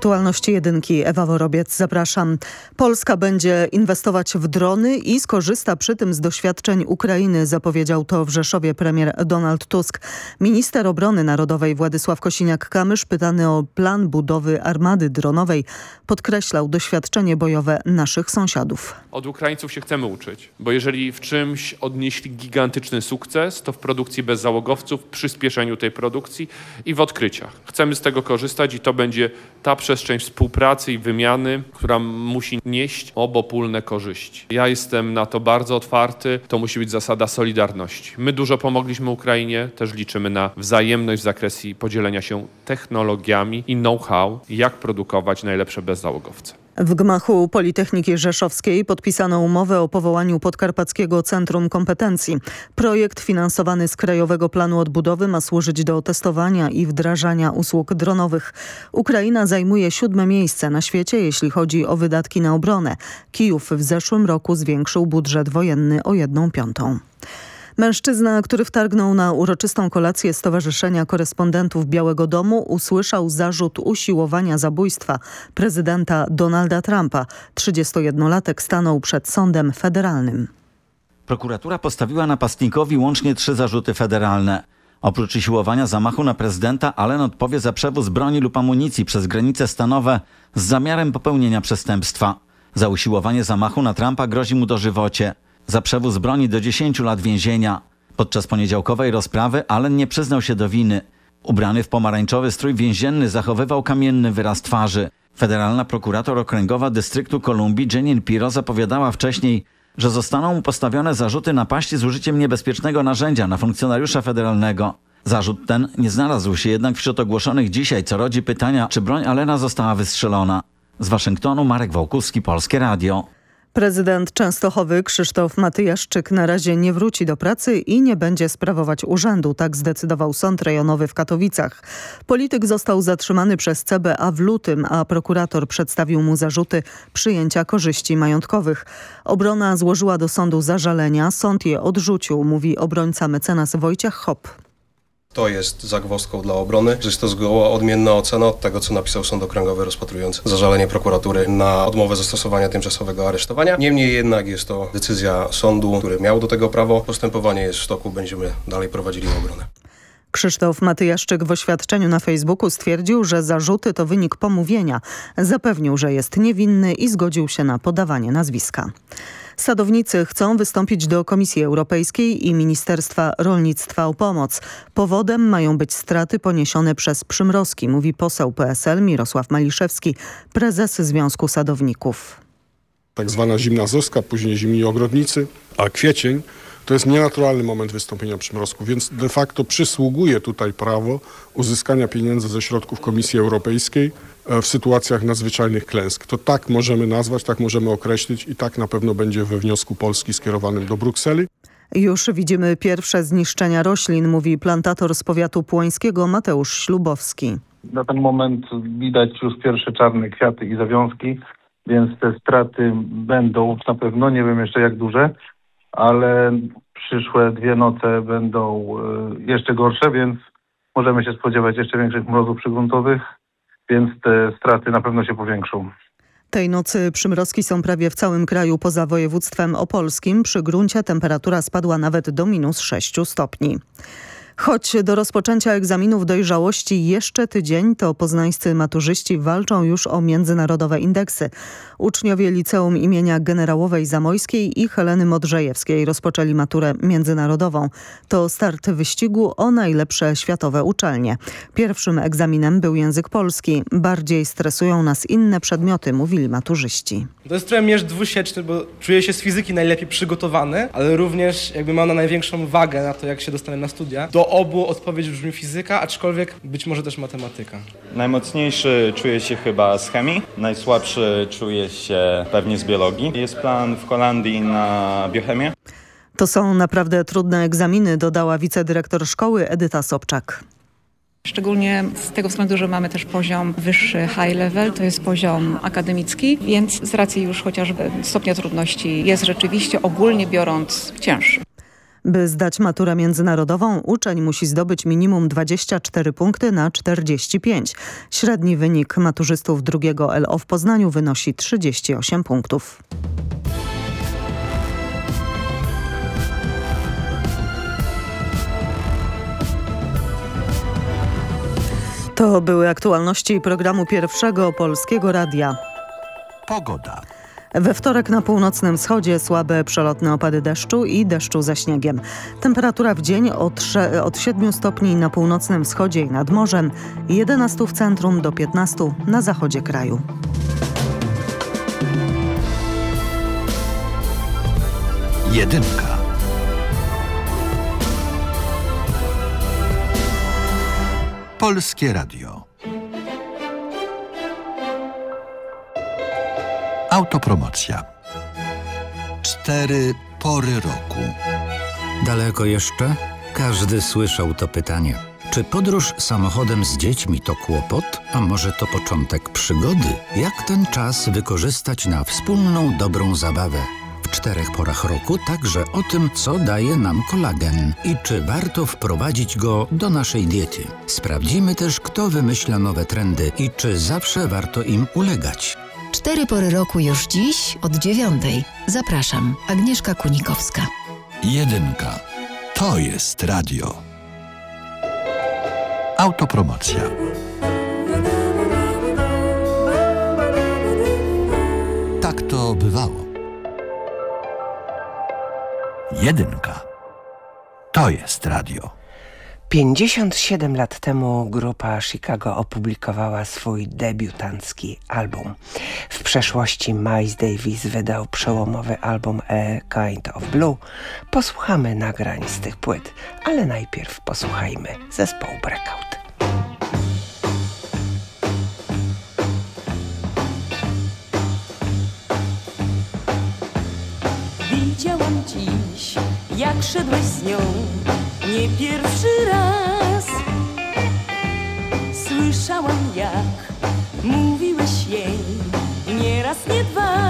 Aktualności jedynki. Ewa Worobiec, zapraszam. Polska będzie inwestować w drony i skorzysta przy tym z doświadczeń Ukrainy, zapowiedział to w Rzeszowie premier Donald Tusk. Minister Obrony Narodowej Władysław Kosiniak-Kamysz, pytany o plan budowy armady dronowej, podkreślał doświadczenie bojowe naszych sąsiadów. Od Ukraińców się chcemy uczyć, bo jeżeli w czymś odnieśli gigantyczny sukces, to w produkcji bez załogowców, przyspieszeniu tej produkcji i w odkryciach. Chcemy z tego korzystać i to będzie ta przestrzeń współpracy i wymiany, która musi nieść obopólne korzyści. Ja jestem na to bardzo otwarty. To musi być zasada solidarności. My dużo pomogliśmy Ukrainie, też liczymy na wzajemność w zakresie podzielenia się technologiami i know-how, jak produkować najlepsze bezzałogowce. W gmachu Politechniki Rzeszowskiej podpisano umowę o powołaniu Podkarpackiego Centrum Kompetencji. Projekt finansowany z Krajowego Planu Odbudowy ma służyć do testowania i wdrażania usług dronowych. Ukraina zajmuje siódme miejsce na świecie, jeśli chodzi o wydatki na obronę. Kijów w zeszłym roku zwiększył budżet wojenny o jedną piątą. Mężczyzna, który wtargnął na uroczystą kolację Stowarzyszenia Korespondentów Białego Domu usłyszał zarzut usiłowania zabójstwa prezydenta Donalda Trumpa. 31-latek stanął przed sądem federalnym. Prokuratura postawiła napastnikowi łącznie trzy zarzuty federalne. Oprócz usiłowania zamachu na prezydenta, Allen odpowie za przewóz broni lub amunicji przez granice stanowe z zamiarem popełnienia przestępstwa. Za usiłowanie zamachu na Trumpa grozi mu dożywocie za przewóz broni do 10 lat więzienia. Podczas poniedziałkowej rozprawy Allen nie przyznał się do winy. Ubrany w pomarańczowy strój więzienny zachowywał kamienny wyraz twarzy. Federalna prokurator okręgowa dystryktu Kolumbii Jenin Piro zapowiadała wcześniej, że zostaną mu postawione zarzuty napaści z użyciem niebezpiecznego narzędzia na funkcjonariusza federalnego. Zarzut ten nie znalazł się jednak wśród ogłoszonych dzisiaj, co rodzi pytania, czy broń Alena została wystrzelona. Z Waszyngtonu Marek Wołkuski, Polskie Radio. Prezydent Częstochowy Krzysztof Matyjaszczyk na razie nie wróci do pracy i nie będzie sprawować urzędu, tak zdecydował Sąd Rejonowy w Katowicach. Polityk został zatrzymany przez CBA w lutym, a prokurator przedstawił mu zarzuty przyjęcia korzyści majątkowych. Obrona złożyła do sądu zażalenia, sąd je odrzucił, mówi obrońca mecenas Wojciech Hop. To jest zagwozdką dla obrony, jest to zgoła odmienna ocena od tego, co napisał Sąd Okręgowy rozpatrując zażalenie prokuratury na odmowę zastosowania tymczasowego aresztowania. Niemniej jednak jest to decyzja sądu, który miał do tego prawo. Postępowanie jest w toku, będziemy dalej prowadzili obronę. Krzysztof Matyjaszczyk w oświadczeniu na Facebooku stwierdził, że zarzuty to wynik pomówienia. Zapewnił, że jest niewinny i zgodził się na podawanie nazwiska. Sadownicy chcą wystąpić do Komisji Europejskiej i Ministerstwa Rolnictwa o pomoc. Powodem mają być straty poniesione przez przymrozki, mówi poseł PSL Mirosław Maliszewski, prezes Związku Sadowników. Tak zwana zimna zoska, później zimni ogrodnicy, a kwiecień to jest nienaturalny moment wystąpienia przymrozku, więc de facto przysługuje tutaj prawo uzyskania pieniędzy ze środków Komisji Europejskiej w sytuacjach nadzwyczajnych klęsk. To tak możemy nazwać, tak możemy określić i tak na pewno będzie we wniosku Polski skierowanym do Brukseli. Już widzimy pierwsze zniszczenia roślin, mówi plantator z powiatu płońskiego Mateusz Ślubowski. Na ten moment widać już pierwsze czarne kwiaty i zawiązki, więc te straty będą na pewno, nie wiem jeszcze jak duże, ale przyszłe dwie noce będą e, jeszcze gorsze, więc możemy się spodziewać jeszcze większych mrozów przygruntowych więc te straty na pewno się powiększą. Tej nocy przymrozki są prawie w całym kraju poza województwem opolskim. Przy gruncie temperatura spadła nawet do minus 6 stopni. Choć do rozpoczęcia egzaminów dojrzałości jeszcze tydzień, to poznańscy maturzyści walczą już o międzynarodowe indeksy. Uczniowie liceum imienia generałowej Zamojskiej i Heleny Modrzejewskiej rozpoczęli maturę międzynarodową. To start wyścigu o najlepsze światowe uczelnie. Pierwszym egzaminem był język polski. Bardziej stresują nas inne przedmioty, mówili maturzyści. To jest trochę mierz dwusieczny, bo czuję się z fizyki najlepiej przygotowany, ale również jakby mam na największą wagę na to, jak się dostanę na studia. Do obu odpowiedź brzmi fizyka, aczkolwiek być może też matematyka. Najmocniejszy czuję się chyba z chemii, najsłabszy czuję się pewnie z biologii. Jest plan w Holandii na biochemię. To są naprawdę trudne egzaminy, dodała wicedyrektor szkoły Edyta Sobczak. Szczególnie z tego względu, że mamy też poziom wyższy high level, to jest poziom akademicki, więc z racji już chociażby stopnia trudności jest rzeczywiście ogólnie biorąc cięższy. By zdać maturę międzynarodową, uczeń musi zdobyć minimum 24 punkty na 45. Średni wynik maturzystów drugiego LO w Poznaniu wynosi 38 punktów. To były aktualności programu Pierwszego Polskiego Radia. Pogoda. We wtorek na północnym wschodzie słabe przelotne opady deszczu i deszczu ze śniegiem. Temperatura w dzień od, od 7 stopni na północnym wschodzie i nad morzem, 11 w centrum do 15 na zachodzie kraju. Jedynka. Polskie Radio. Autopromocja. Cztery pory roku. Daleko jeszcze? Każdy słyszał to pytanie. Czy podróż samochodem z dziećmi to kłopot, a może to początek przygody? Jak ten czas wykorzystać na wspólną dobrą zabawę? W czterech porach roku także o tym, co daje nam kolagen i czy warto wprowadzić go do naszej diety. Sprawdzimy też, kto wymyśla nowe trendy i czy zawsze warto im ulegać. Cztery pory roku już dziś od dziewiątej. Zapraszam, Agnieszka Kunikowska. Jedynka. To jest radio. Autopromocja. Tak to bywało. Jedynka. To jest radio. 57 lat temu grupa Chicago opublikowała swój debiutancki album. W przeszłości Miles Davis wydał przełomowy album A Kind of Blue. Posłuchamy nagrań z tych płyt, ale najpierw posłuchajmy zespołu Breakout. Widziałam dziś, jak szedłeś z nią nie pierwszy raz. Słyszałam jak mówiłeś jej Nie raz, nie dwa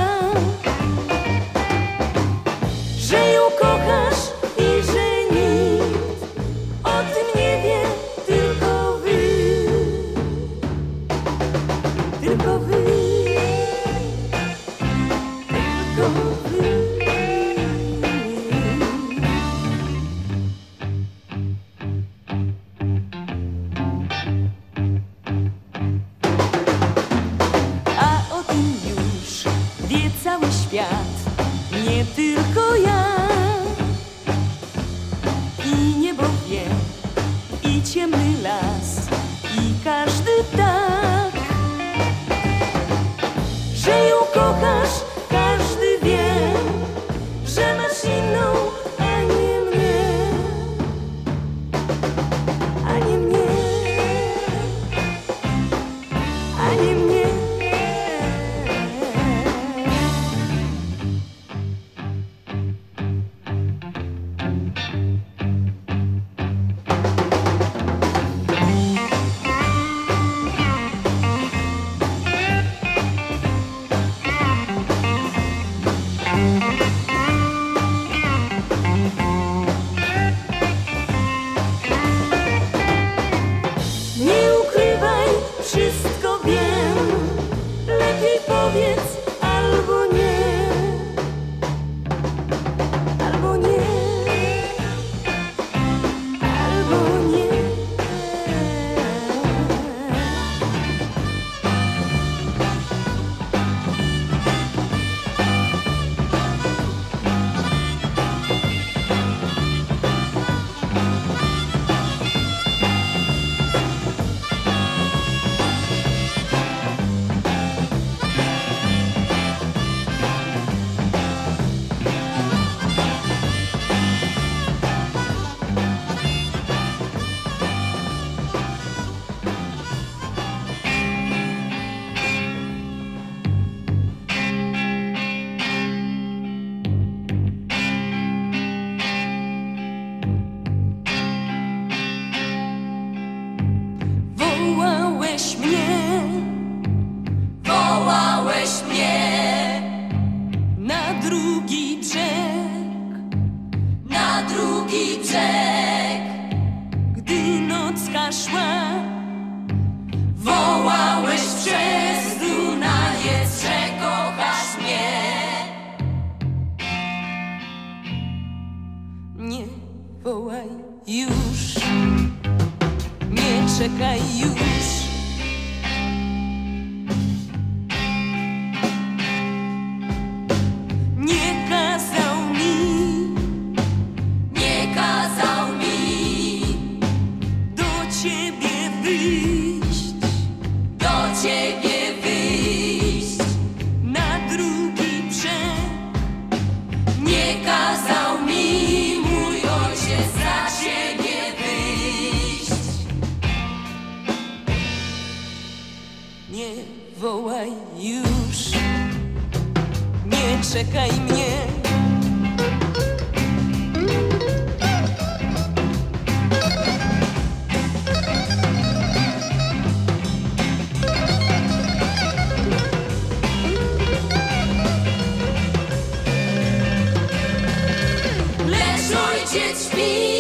It's me.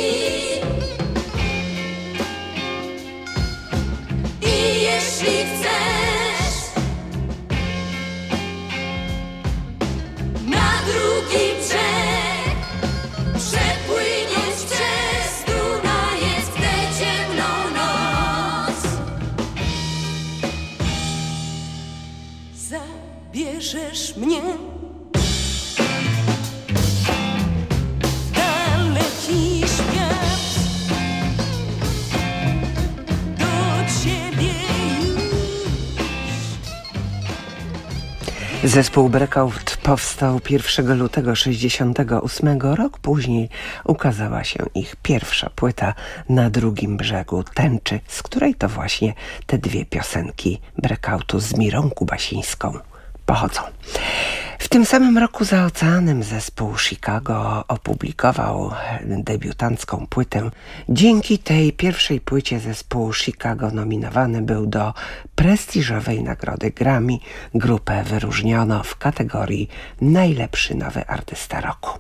Zespół Breakout powstał 1 lutego 68 rok. Później ukazała się ich pierwsza płyta na drugim brzegu Tęczy, z której to właśnie te dwie piosenki Breakoutu z Mirą Kubasińską pochodzą. W tym samym roku za oceanem zespół Chicago opublikował debiutancką płytę. Dzięki tej pierwszej płycie zespół Chicago nominowany był do prestiżowej nagrody Grammy. Grupę wyróżniono w kategorii Najlepszy nowy artysta roku.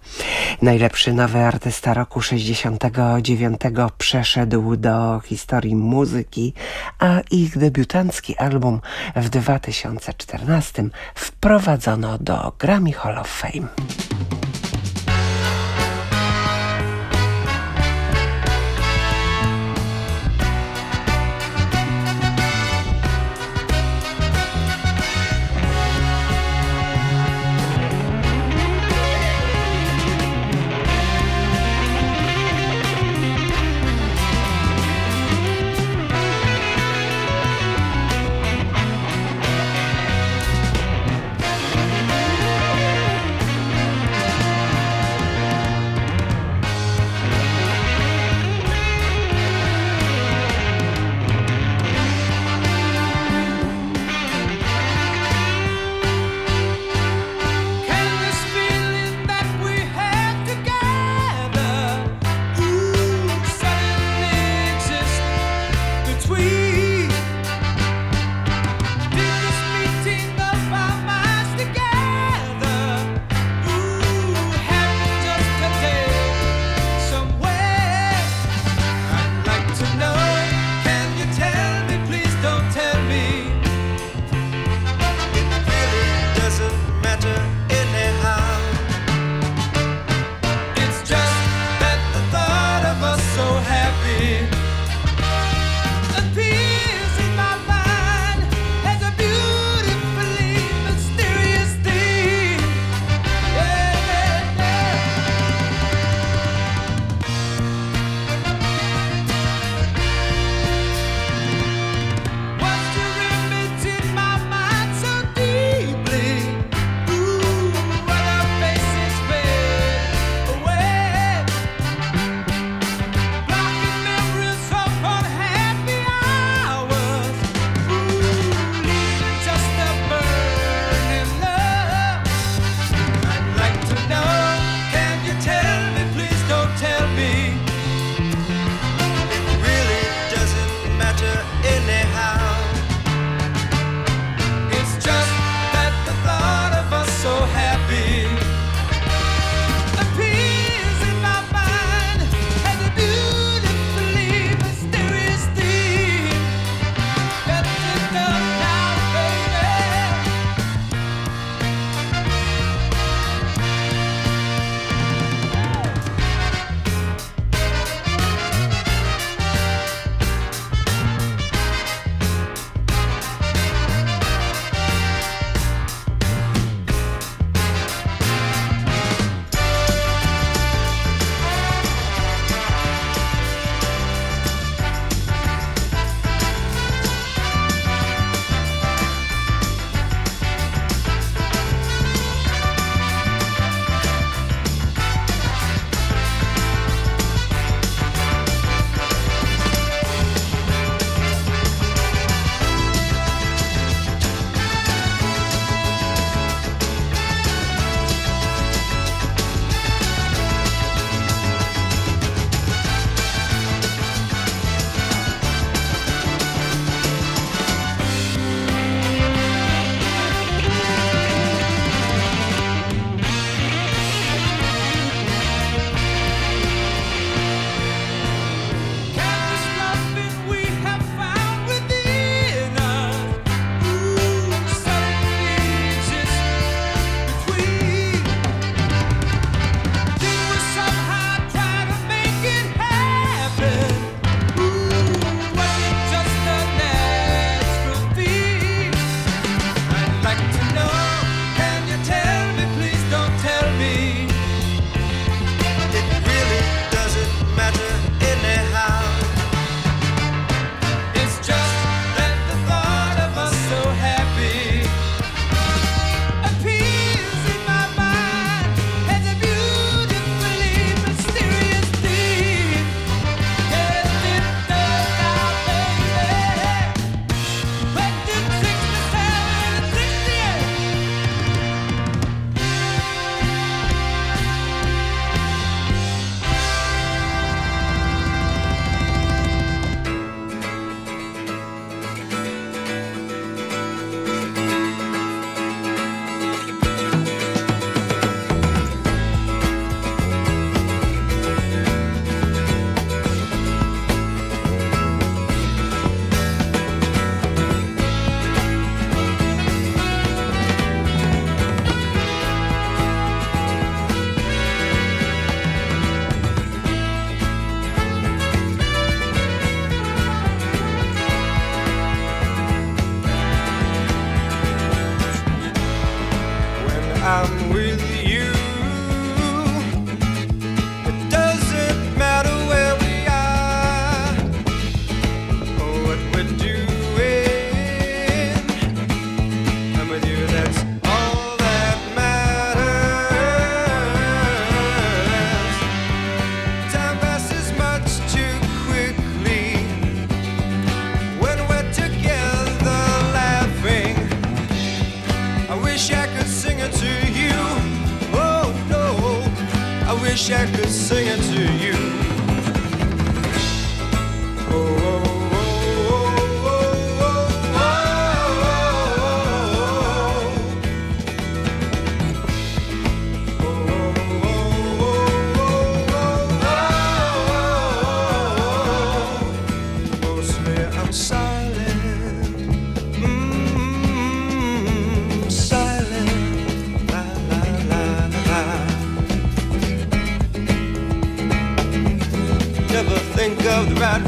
Najlepszy nowy artysta roku 69 przeszedł do historii muzyki, a ich debiutancki album w 2014 wprowadzono do Grammy Hall of Fame.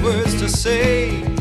Words to say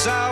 as I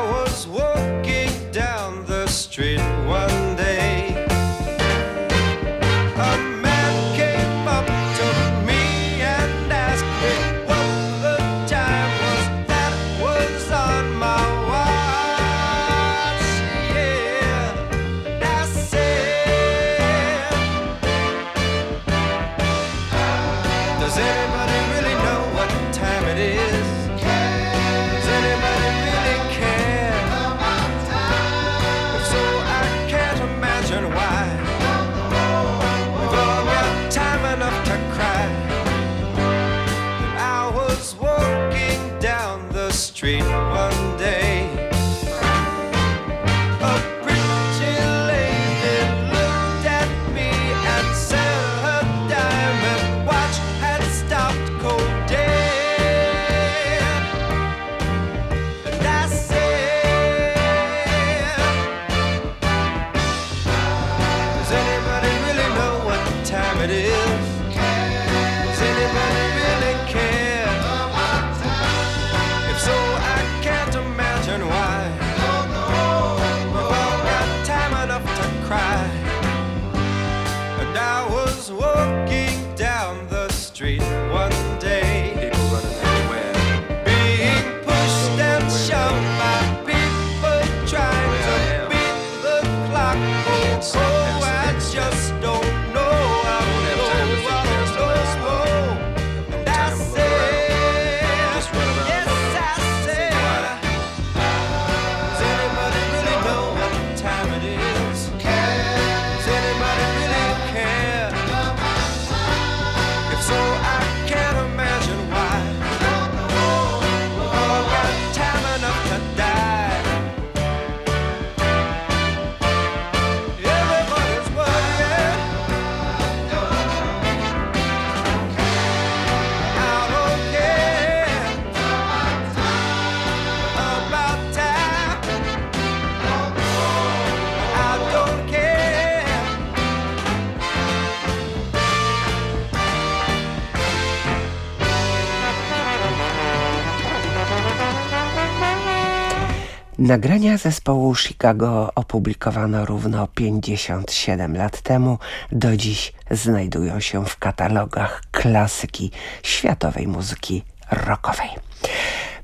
Nagrania zespołu Chicago opublikowano równo 57 lat temu. Do dziś znajdują się w katalogach klasyki światowej muzyki rockowej.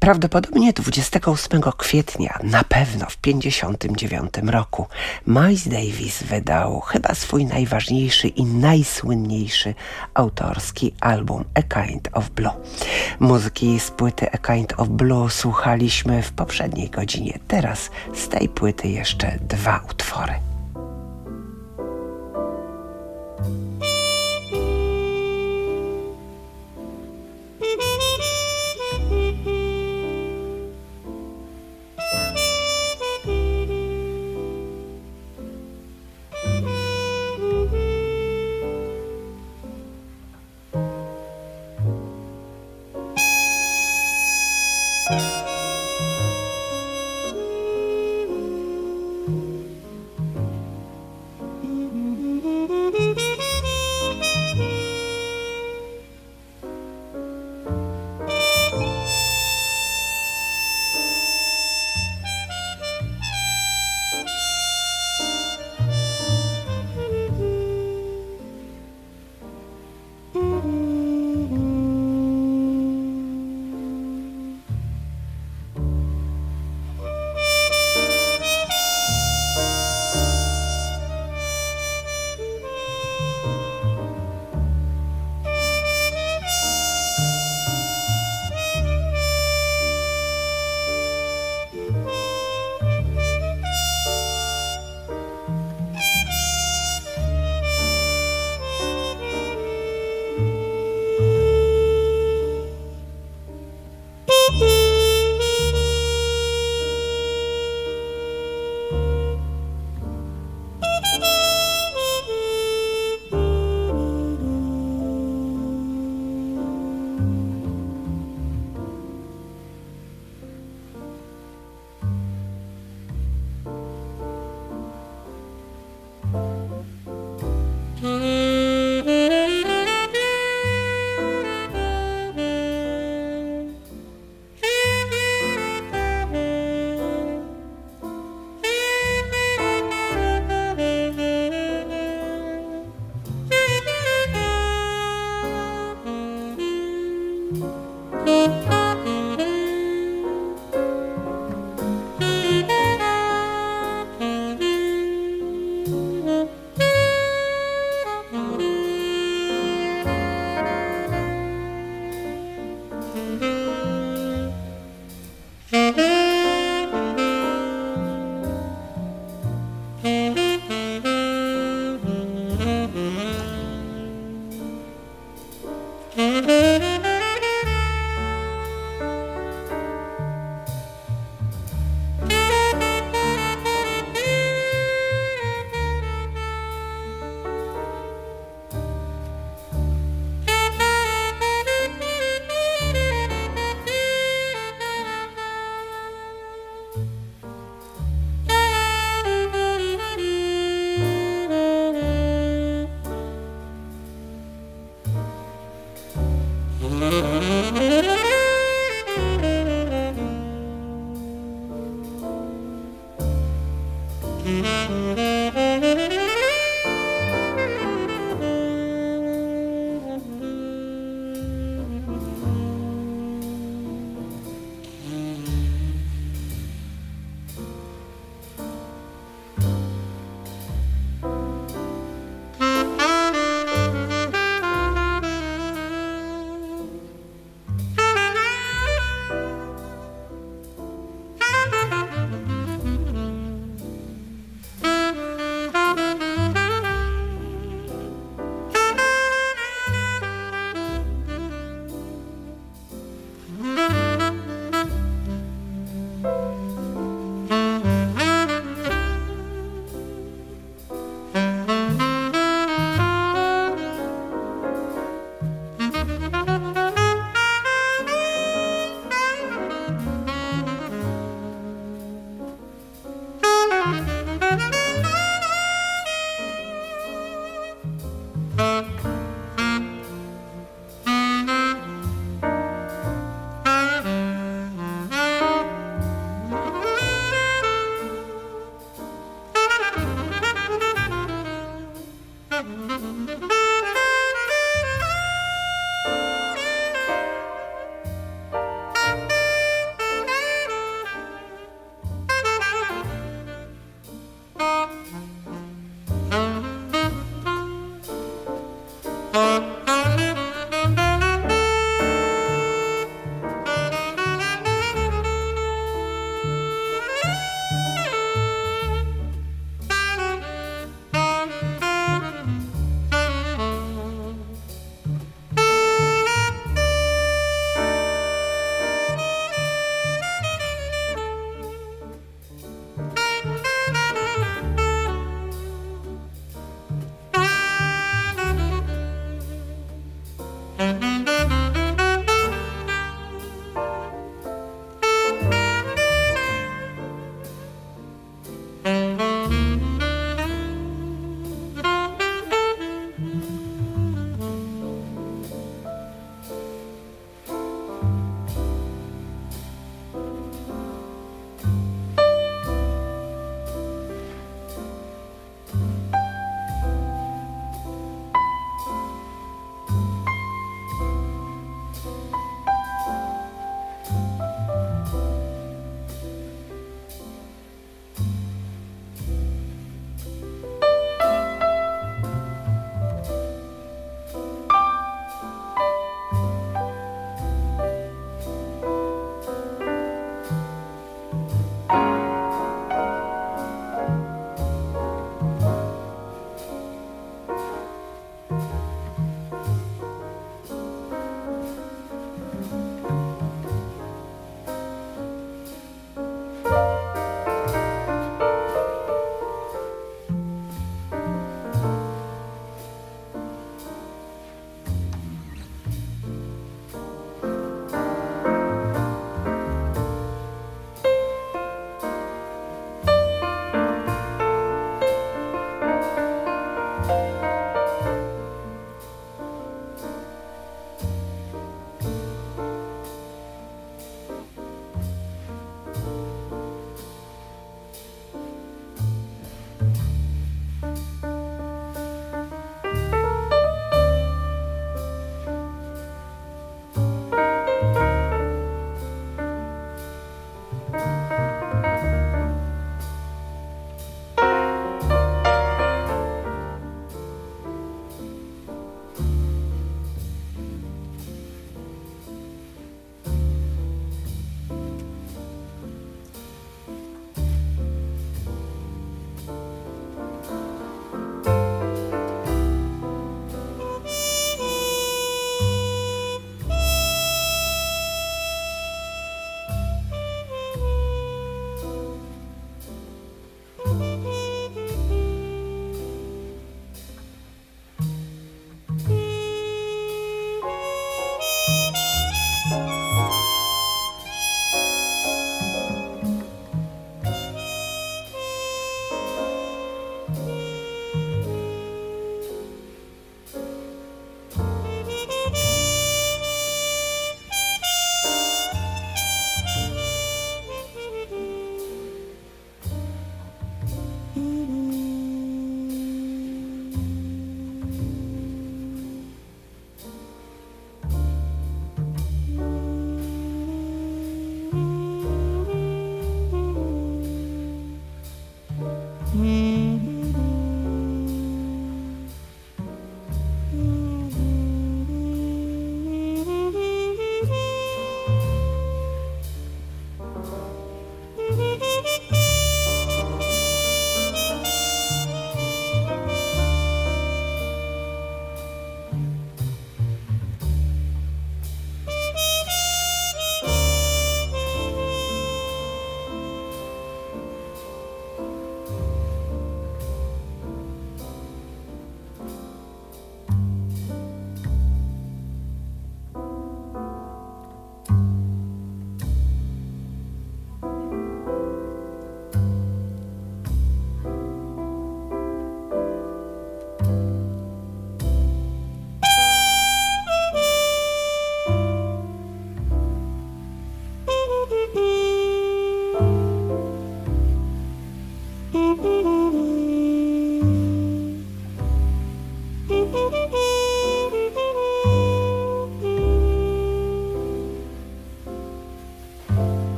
Prawdopodobnie 28 kwietnia, na pewno w 59 roku, Miles Davis wydał chyba swój najważniejszy i najsłynniejszy autorski album A Kind of Blue. Muzyki z płyty A Kind of Blue słuchaliśmy w poprzedniej godzinie. Teraz z tej płyty jeszcze dwa utwory.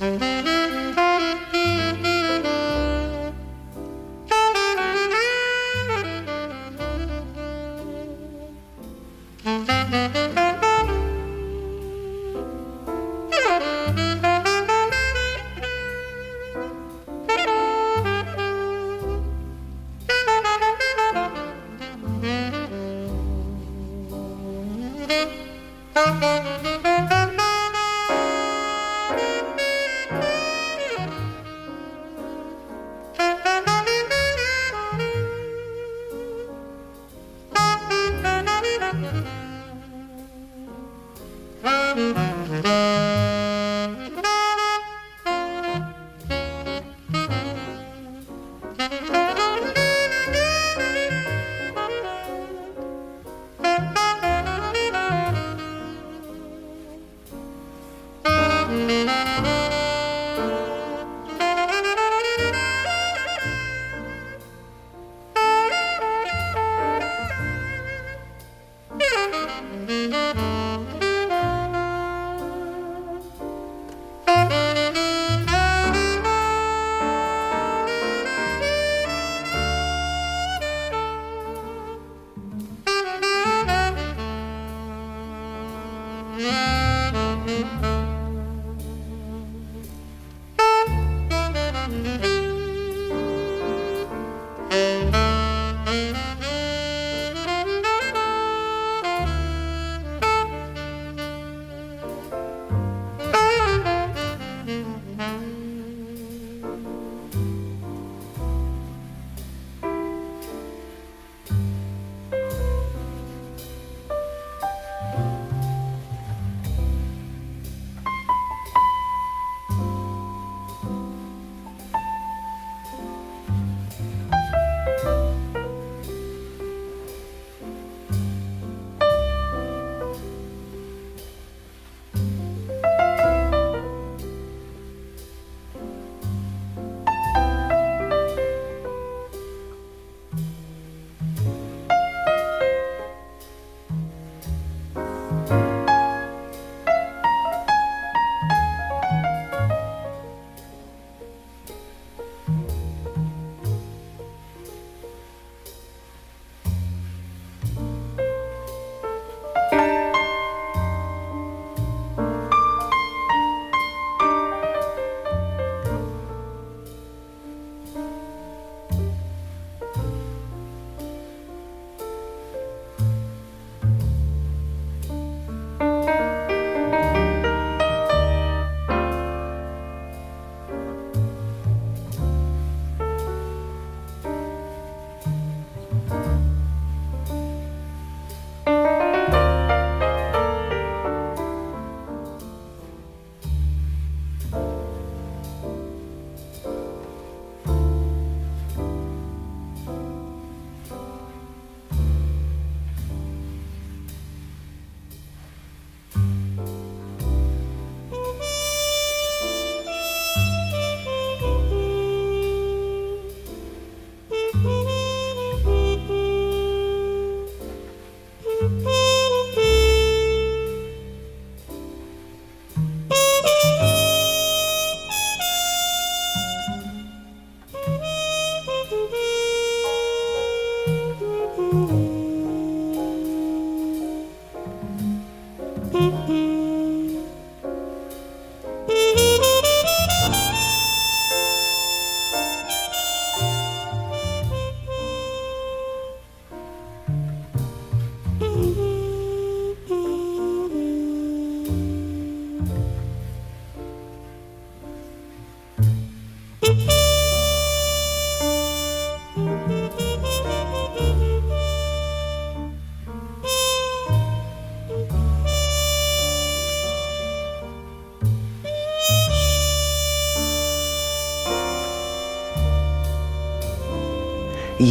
Música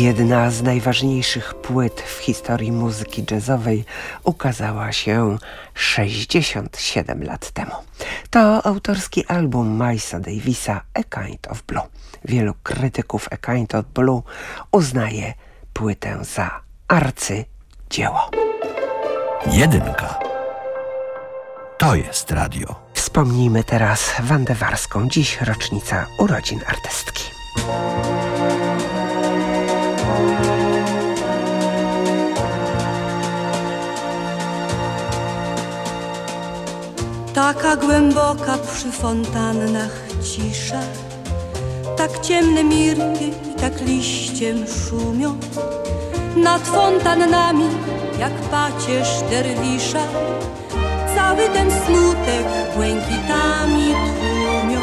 Jedna z najważniejszych płyt w historii muzyki jazzowej ukazała się 67 lat temu. To autorski album Milesa Davisa A Kind of Blue. Wielu krytyków A Kind of Blue uznaje płytę za arcydzieło. Jedynka. To jest radio. Wspomnijmy teraz Wandę Warską. Dziś rocznica urodzin artystki. Taka głęboka przy fontannach cisza, tak ciemne mirki tak liściem szumią. Nad fontannami, jak pacierz derwisza, cały ten smutek błękitami tłumią.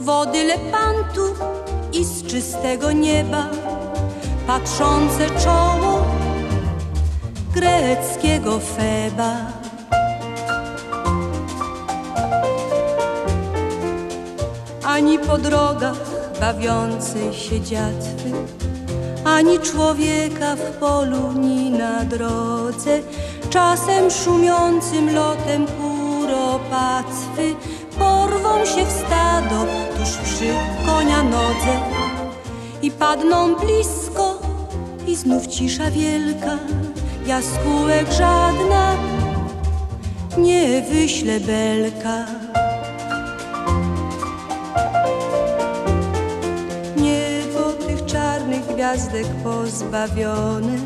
Wody lepantu i z czystego nieba, patrzące czoło greckiego Feba. Ani po drogach bawiącej się dziatwy, ani człowieka w polu, ni na drodze, czasem szumiącym lotem kuropatwy porwą się w stado tuż przy konia nodze. I padną blisko i znów cisza wielka, jaskółek żadna nie wyśle belka. Gwiazdek pozbawione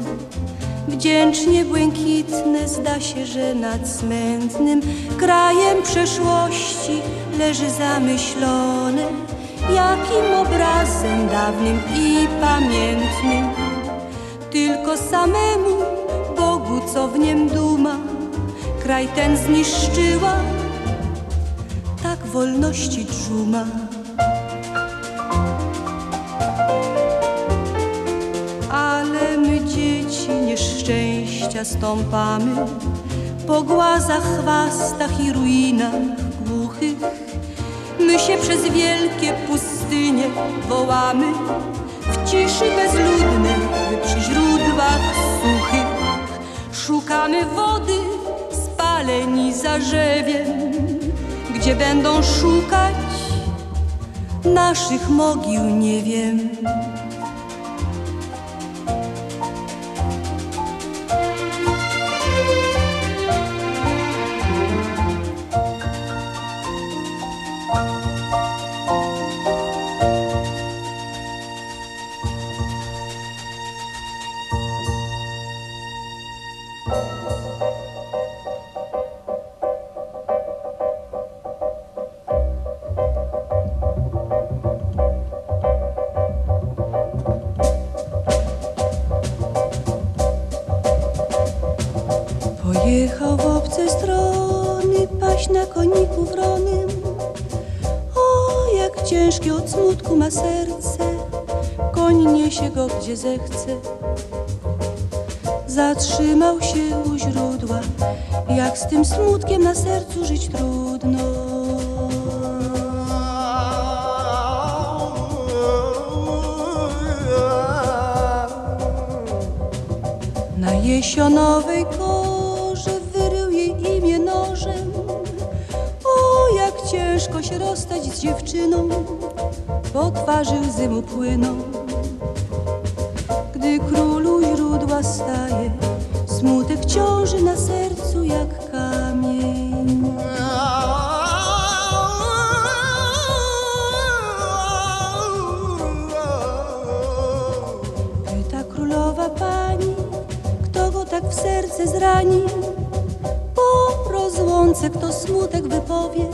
Wdzięcznie błękitne zda się, że nad smętnym Krajem przeszłości leży zamyślone Jakim obrazem dawnym i pamiętnym? Tylko samemu Bogu, co w niem duma. Kraj ten zniszczyła Tak wolności dżuma nieszczęścia stąpamy po głazach, chwastach i ruinach głuchych. My się przez wielkie pustynie wołamy w ciszy bezludnej, przy źródłach suchych szukamy wody spaleni zarzewiem, gdzie będą szukać naszych mogił, nie wiem. Gdzie zechce. Zatrzymał się u źródła, jak z tym smutkiem na sercu żyć trudno. Na jesionowej korze wyrył jej imię nożem. O, jak ciężko się rozstać z dziewczyną, po twarzy łzy mu płyną. Źródła staje, smutek ciąży na sercu jak kamień. Pyta królowa pani, kto go tak w serce zrani? Po rozłące kto smutek wypowie,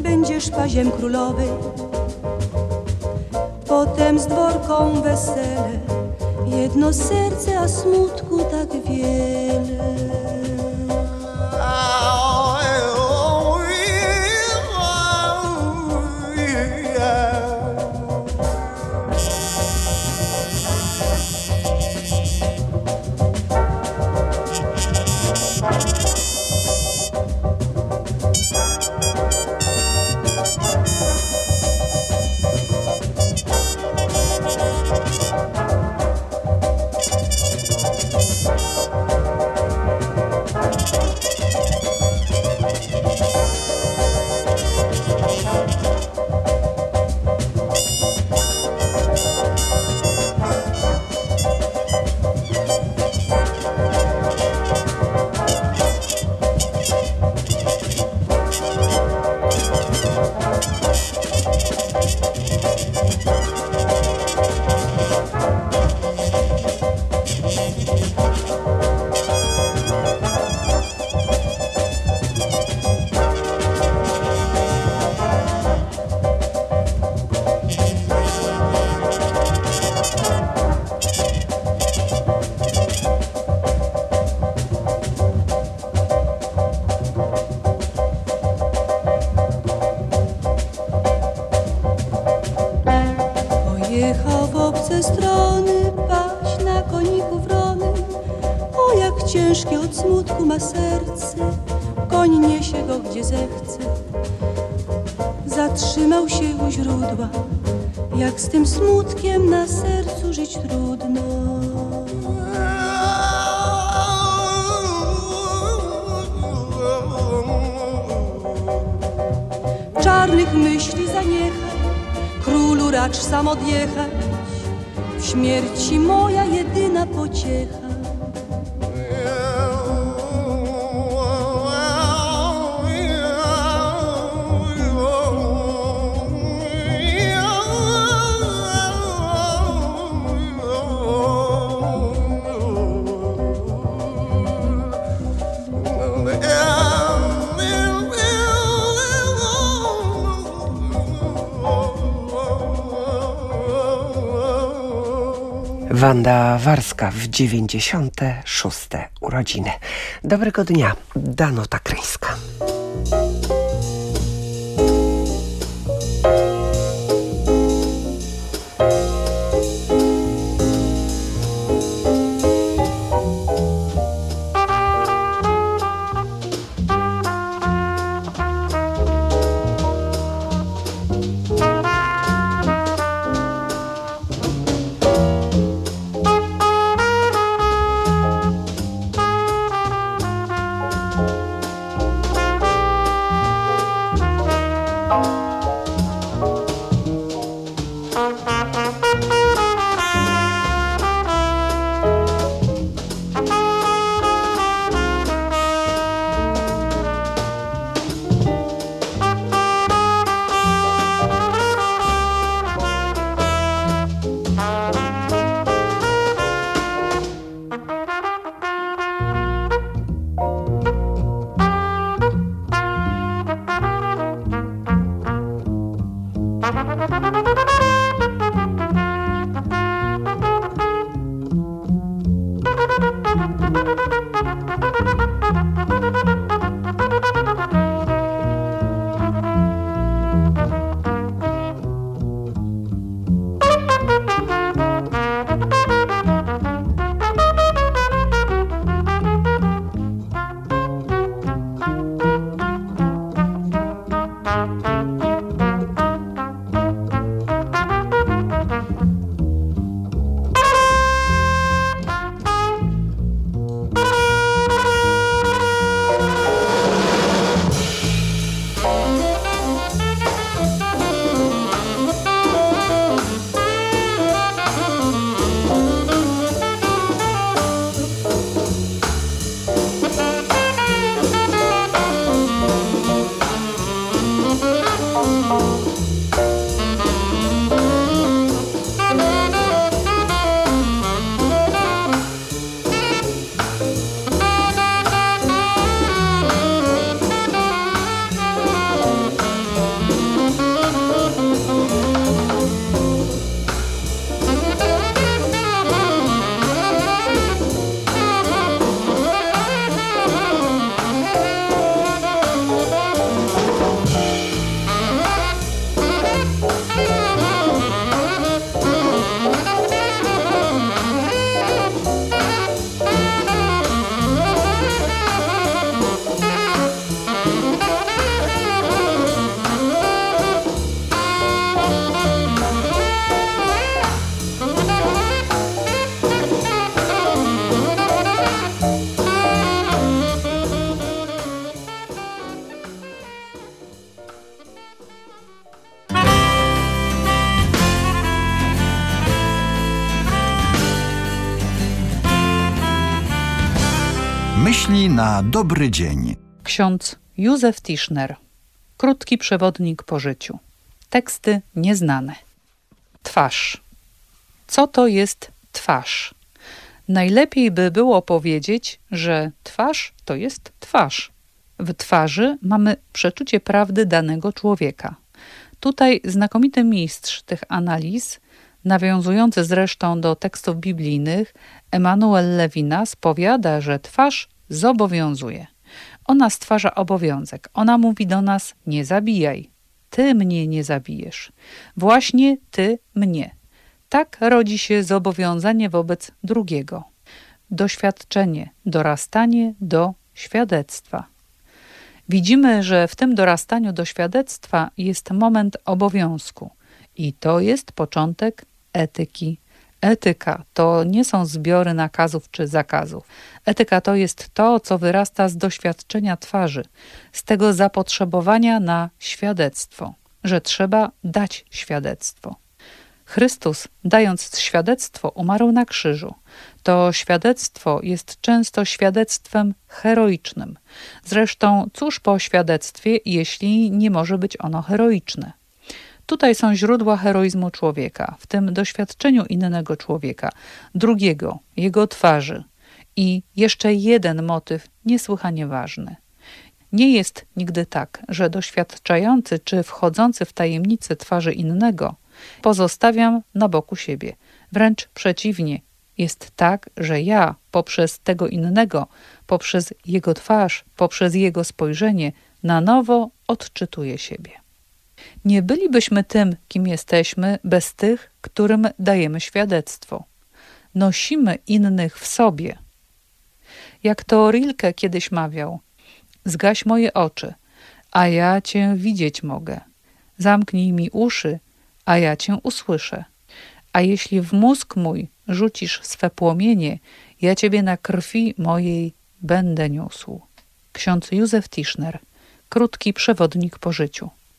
będziesz paziem królowej. Potem z dworką wesele, jedno serce, a smutku tak wiele. Z tym smutkiem na sercu żyć trudno. Czarnych myśli zaniechaj, królu racz sam odjechać, w śmierci moja jedyna pociecha. Wanda Warska w 96. urodziny. Dobrego dnia, Danuta Kryńska. Dobry dzień. Ksiądz Józef Tischner. Krótki przewodnik po życiu. Teksty nieznane. Twarz. Co to jest twarz? Najlepiej by było powiedzieć, że twarz to jest twarz. W twarzy mamy przeczucie prawdy danego człowieka. Tutaj znakomity mistrz tych analiz, nawiązujący zresztą do tekstów biblijnych, Emanuel Levinas powiada, że twarz zobowiązuje. Ona stwarza obowiązek. Ona mówi do nas: nie zabijaj. Ty mnie nie zabijesz. Właśnie ty mnie. Tak rodzi się zobowiązanie wobec drugiego. Doświadczenie, dorastanie do świadectwa. Widzimy, że w tym dorastaniu do świadectwa jest moment obowiązku i to jest początek etyki. Etyka to nie są zbiory nakazów czy zakazów. Etyka to jest to, co wyrasta z doświadczenia twarzy, z tego zapotrzebowania na świadectwo, że trzeba dać świadectwo. Chrystus, dając świadectwo, umarł na krzyżu. To świadectwo jest często świadectwem heroicznym. Zresztą, cóż po świadectwie, jeśli nie może być ono heroiczne? Tutaj są źródła heroizmu człowieka, w tym doświadczeniu innego człowieka, drugiego, jego twarzy. I jeszcze jeden motyw niesłychanie ważny. Nie jest nigdy tak, że doświadczający czy wchodzący w tajemnicę twarzy innego pozostawiam na boku siebie. Wręcz przeciwnie, jest tak, że ja poprzez tego innego, poprzez jego twarz, poprzez jego spojrzenie na nowo odczytuję siebie. Nie bylibyśmy tym, kim jesteśmy, bez tych, którym dajemy świadectwo. Nosimy innych w sobie. Jak to Rilke kiedyś mawiał: Zgaś moje oczy, a ja cię widzieć mogę. Zamknij mi uszy, a ja cię usłyszę. A jeśli w mózg mój rzucisz swe płomienie, ja ciebie na krwi mojej będę niósł. Ksiądz Józef Tischner. Krótki przewodnik po życiu.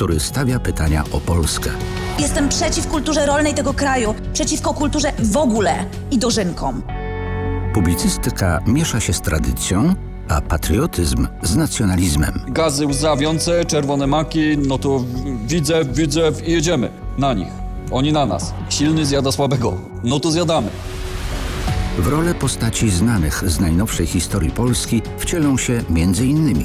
który stawia pytania o Polskę. Jestem przeciw kulturze rolnej tego kraju, przeciwko kulturze w ogóle i dożynkom. Publicystyka miesza się z tradycją, a patriotyzm z nacjonalizmem. Gazy łzawiące, czerwone maki, no to widzę, widzę i jedziemy na nich. Oni na nas. Silny zjada słabego. No to zjadamy. W rolę postaci znanych z najnowszej historii Polski wcielą się m.in.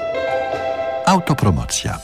Autopromocja.